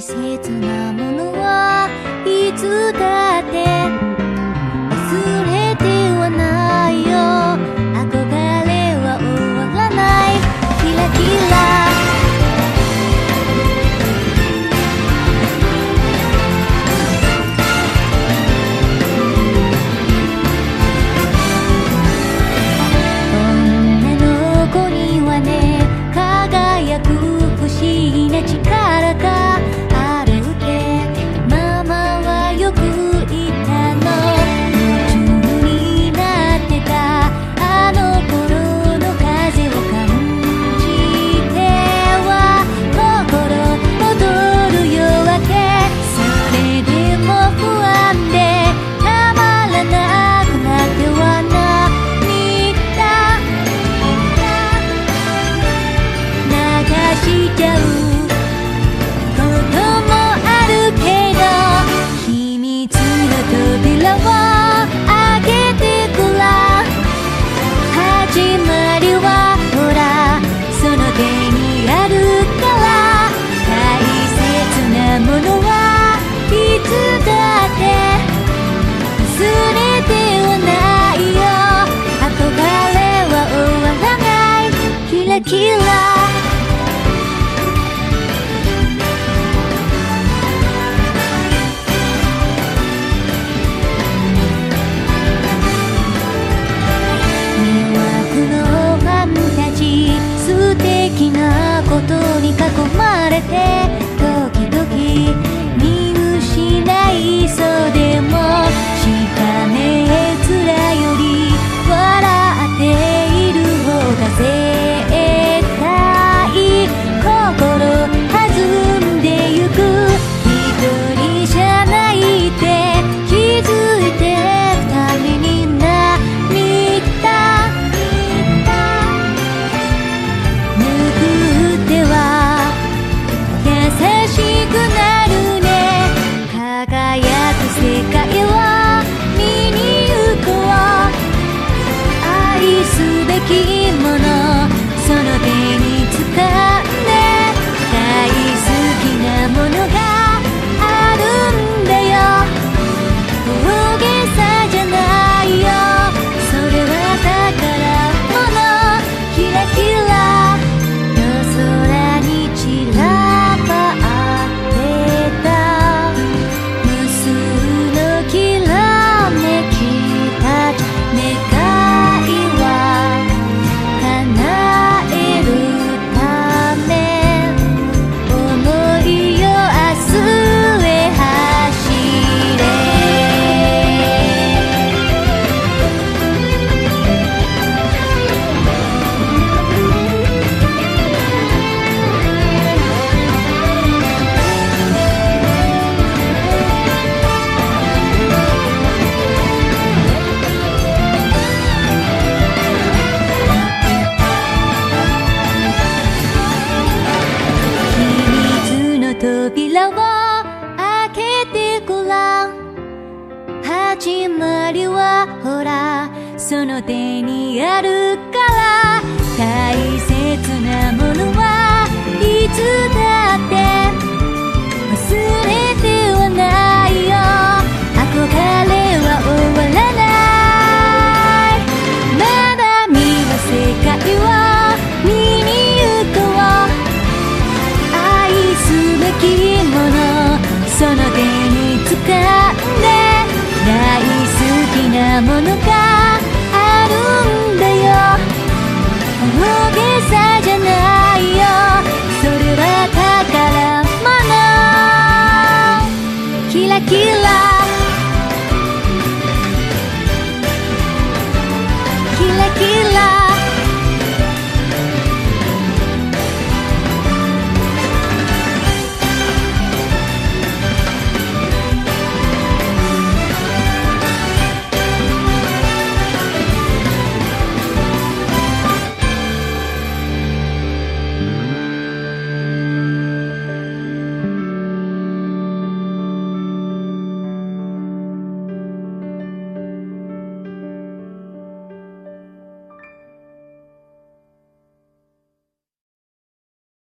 切なものはいつだってしちゃうこともあるけど秘密の扉を開けてくら始まりはほらその手にあるから大切なものはい。つだって忘れキラキラてべきもの。その手始まりはほらその手にあるから。